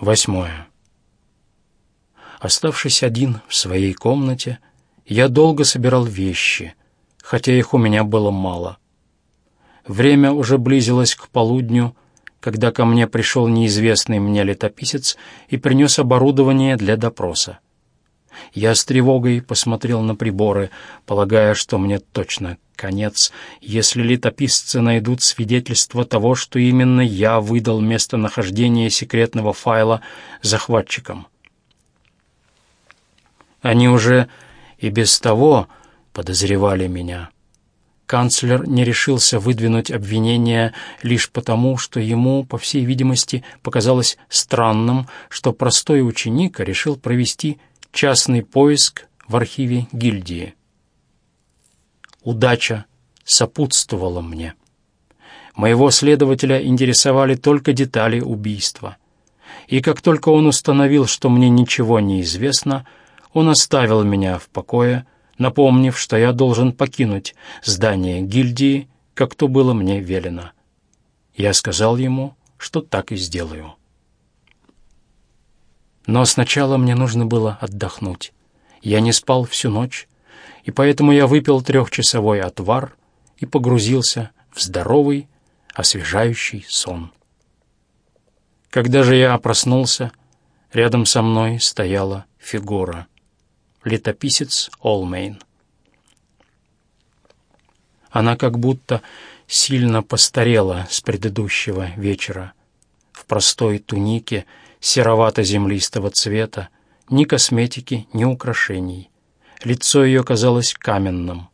Восьмое. Оставшись один в своей комнате, я долго собирал вещи, хотя их у меня было мало. Время уже близилось к полудню, когда ко мне пришел неизвестный мне летописец и принес оборудование для допроса. Я с тревогой посмотрел на приборы, полагая, что мне точно конец, если летописцы найдут свидетельство того, что именно я выдал местонахождение секретного файла захватчикам. Они уже и без того подозревали меня. Канцлер не решился выдвинуть обвинения лишь потому, что ему, по всей видимости, показалось странным, что простой ученик решил провести частный поиск в архиве гильдии. Удача сопутствовала мне. Моего следователя интересовали только детали убийства. И как только он установил, что мне ничего не известно, он оставил меня в покое, напомнив, что я должен покинуть здание гильдии, как то было мне велено. Я сказал ему, что так и сделаю. Но сначала мне нужно было отдохнуть. Я не спал всю ночь, и поэтому я выпил трехчасовой отвар и погрузился в здоровый, освежающий сон. Когда же я проснулся, рядом со мной стояла фигура — летописец Олмейн. Она как будто сильно постарела с предыдущего вечера. В простой тунике серовато-землистого цвета, ни косметики, ни украшений. Лицо ее казалось каменным.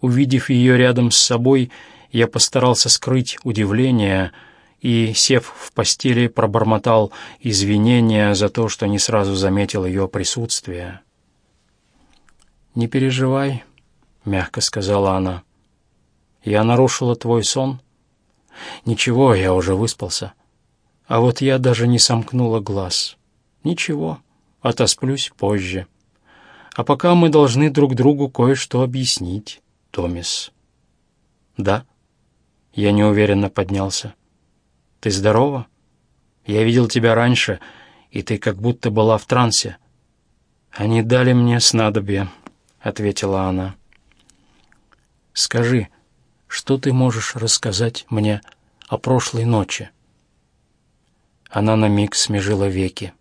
Увидев ее рядом с собой, я постарался скрыть удивление и, сев в постели, пробормотал извинения за то, что не сразу заметил ее присутствие. «Не переживай», — мягко сказала она. «Я нарушила твой сон?» «Ничего, я уже выспался. А вот я даже не сомкнула глаз. Ничего, отосплюсь позже. А пока мы должны друг другу кое-что объяснить, Томис». «Да?» Я неуверенно поднялся. «Ты здорова? Я видел тебя раньше, и ты как будто была в трансе. Они дали мне снадобье, — ответила она. «Скажи, что ты можешь рассказать мне о прошлой ночи?» Она на миг смежила веки.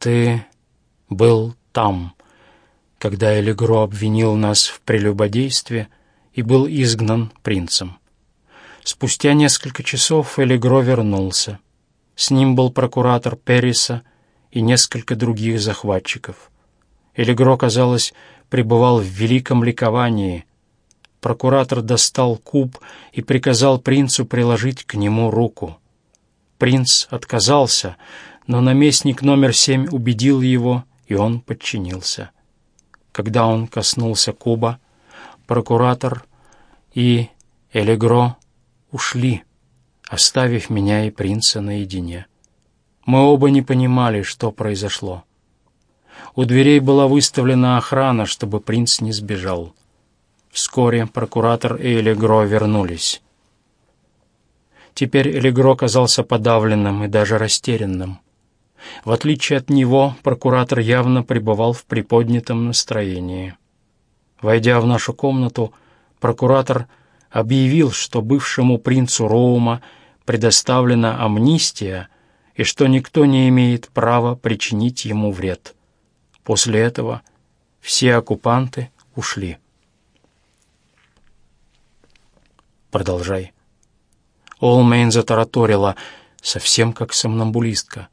«Ты был там, когда Элигро обвинил нас в прелюбодействе и был изгнан принцем. Спустя несколько часов Элигро вернулся. С ним был прокуратор Перриса и несколько других захватчиков. Элигро, казалось, пребывал в великом ликовании. Прокуратор достал куб и приказал принцу приложить к нему руку. Принц отказался, но наместник номер семь убедил его, и он подчинился. Когда он коснулся куба, прокуратор и Элегро ушли, оставив меня и принца наедине. Мы оба не понимали, что произошло. У дверей была выставлена охрана, чтобы принц не сбежал. Вскоре прокуратор и Элегро вернулись. Теперь Элегро казался подавленным и даже растерянным. В отличие от него, прокуратор явно пребывал в приподнятом настроении. Войдя в нашу комнату, прокуратор объявил, что бывшему принцу Роума предоставлена амнистия и что никто не имеет права причинить ему вред. После этого все оккупанты ушли. Продолжай. Олмейн затараторила, совсем как сомнамбулистка.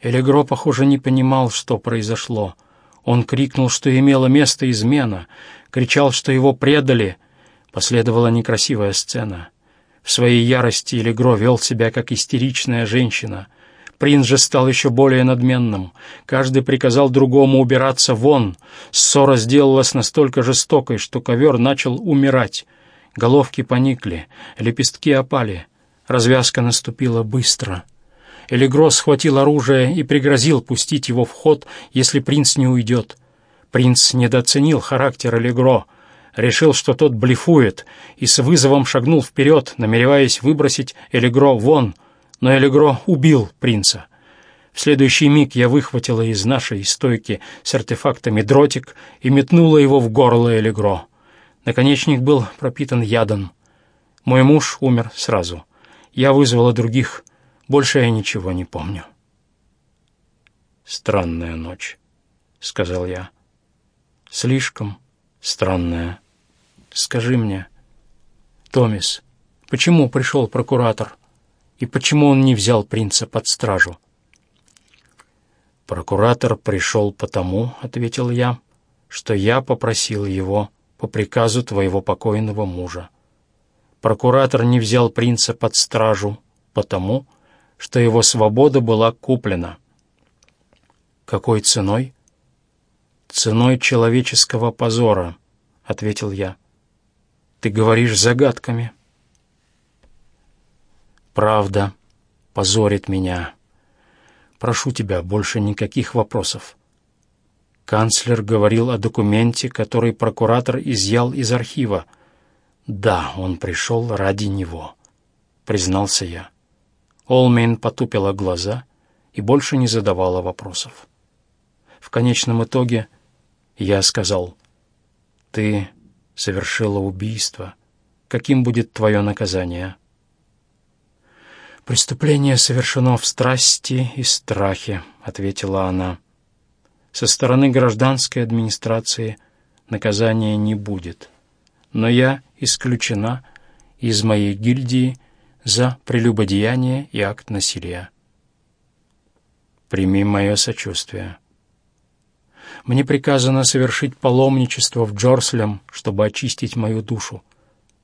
Элегро, похоже, не понимал, что произошло. Он крикнул, что имела место измена, кричал, что его предали. Последовала некрасивая сцена. В своей ярости Элегро вел себя, как истеричная женщина — Принц же стал еще более надменным. Каждый приказал другому убираться вон. Ссора сделалась настолько жестокой, что ковер начал умирать. Головки поникли, лепестки опали. Развязка наступила быстро. Элигро схватил оружие и пригрозил пустить его в ход, если принц не уйдет. Принц недооценил характер Элигро, решил, что тот блефует, и с вызовом шагнул вперед, намереваясь выбросить Элигро вон — Но Элегро убил принца. В следующий миг я выхватила из нашей стойки с артефактами дротик и метнула его в горло Элегро. Наконечник был пропитан ядом. Мой муж умер сразу. Я вызвала других. Больше я ничего не помню. «Странная ночь», — сказал я. «Слишком странная. Скажи мне, Томис, почему пришел прокуратор?» И почему он не взял принца под стражу? «Прокуратор пришел потому, — ответил я, — что я попросил его по приказу твоего покойного мужа. Прокуратор не взял принца под стражу потому, что его свобода была куплена. Какой ценой? Ценой человеческого позора, — ответил я. Ты говоришь загадками. Правда позорит меня. Прошу тебя, больше никаких вопросов. Канцлер говорил о документе, который прокуратор изъял из архива. Да, он пришел ради него, признался я. Олмейн потупила глаза и больше не задавала вопросов. В конечном итоге я сказал, «Ты совершила убийство. Каким будет твое наказание?» «Преступление совершено в страсти и страхе», — ответила она. «Со стороны гражданской администрации наказания не будет, но я исключена из моей гильдии за прелюбодеяние и акт насилия. Прими мое сочувствие. Мне приказано совершить паломничество в Джорслем, чтобы очистить мою душу.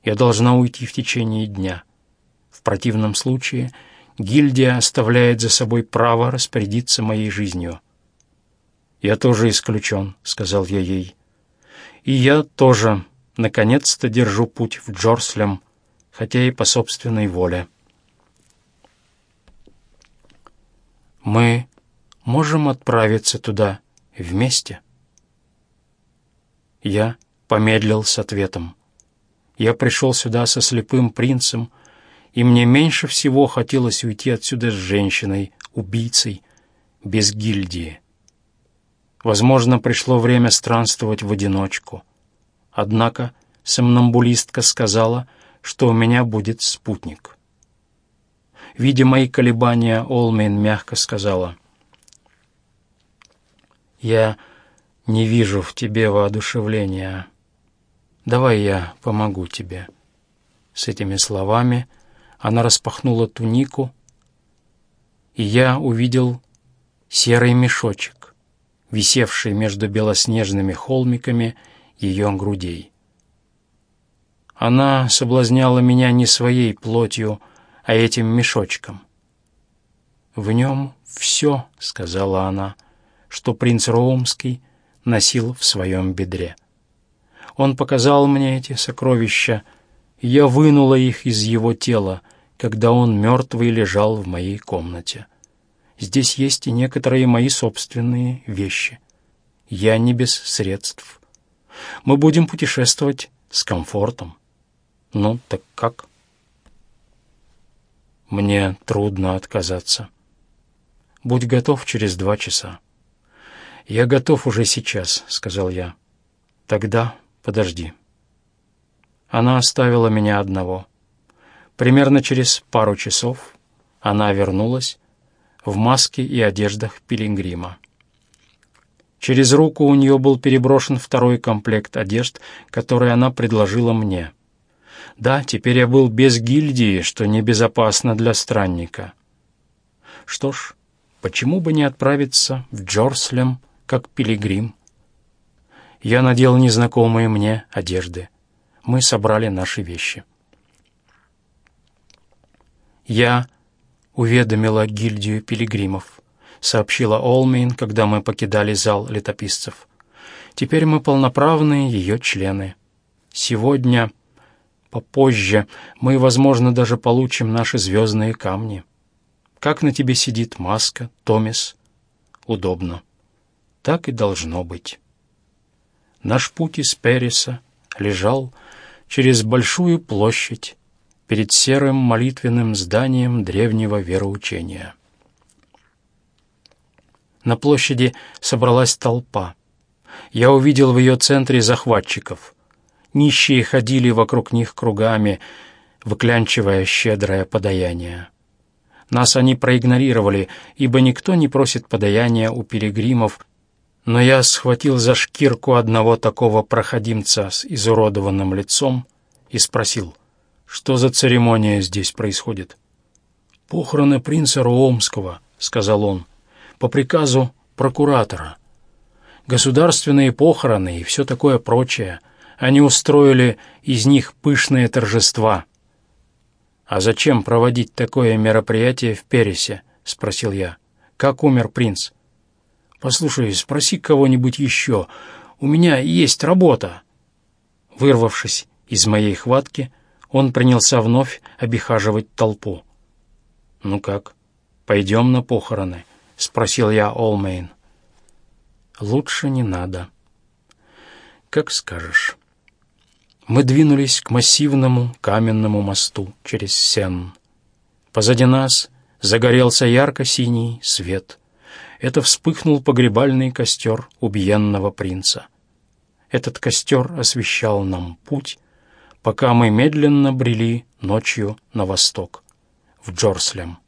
Я должна уйти в течение дня». В противном случае гильдия оставляет за собой право распорядиться моей жизнью. «Я тоже исключен», — сказал я ей. «И я тоже, наконец-то, держу путь в Джорслем, хотя и по собственной воле». «Мы можем отправиться туда вместе?» Я помедлил с ответом. Я пришел сюда со слепым принцем, — и мне меньше всего хотелось уйти отсюда с женщиной, убийцей, без гильдии. Возможно, пришло время странствовать в одиночку. Однако сомнамбулистка сказала, что у меня будет спутник. Видя мои колебания, Олмейн мягко сказала, «Я не вижу в тебе воодушевления. Давай я помогу тебе». С этими словами она распахнула тунику, и я увидел серый мешочек, висевший между белоснежными холмиками ее грудей. Она соблазняла меня не своей плотью, а этим мешочком. «В нем все», — сказала она, — «что принц Роумский носил в своем бедре». Он показал мне эти сокровища, я вынула их из его тела — когда он мертвый лежал в моей комнате. Здесь есть и некоторые мои собственные вещи. Я не без средств. Мы будем путешествовать с комфортом. Ну, так как? Мне трудно отказаться. Будь готов через два часа. Я готов уже сейчас, сказал я. Тогда подожди. Она оставила меня одного — Примерно через пару часов она вернулась в маске и одеждах пилигрима. Через руку у нее был переброшен второй комплект одежд, который она предложила мне. Да, теперь я был без гильдии, что небезопасно для странника. Что ж, почему бы не отправиться в Джорслем, как пилигрим? Я надел незнакомые мне одежды. Мы собрали наши вещи. «Я уведомила гильдию пилигримов», — сообщила Олмейн, когда мы покидали зал летописцев. «Теперь мы полноправные ее члены. Сегодня, попозже, мы, возможно, даже получим наши звездные камни. Как на тебе сидит маска, Томис? Удобно. Так и должно быть». Наш путь из Переса лежал через большую площадь перед серым молитвенным зданием древнего вероучения. На площади собралась толпа. Я увидел в ее центре захватчиков. Нищие ходили вокруг них кругами, выклянчивая щедрое подаяние. Нас они проигнорировали, ибо никто не просит подаяния у пилигримов, но я схватил за шкирку одного такого проходимца с изуродованным лицом и спросил, что за церемония здесь происходит. «Похороны принца Руомского», — сказал он, — «по приказу прокуратора. Государственные похороны и все такое прочее. Они устроили из них пышные торжества». «А зачем проводить такое мероприятие в Пересе?» — спросил я. «Как умер принц?» «Послушай, спроси кого-нибудь еще. У меня есть работа». Вырвавшись из моей хватки, он принялся вновь обихаживать толпу. «Ну как, пойдем на похороны?» — спросил я Олмейн. «Лучше не надо». «Как скажешь». Мы двинулись к массивному каменному мосту через Сен. Позади нас загорелся ярко-синий свет. Это вспыхнул погребальный костер убиенного принца. Этот костер освещал нам путь, пока мы медленно брели ночью на восток, в Джорслем.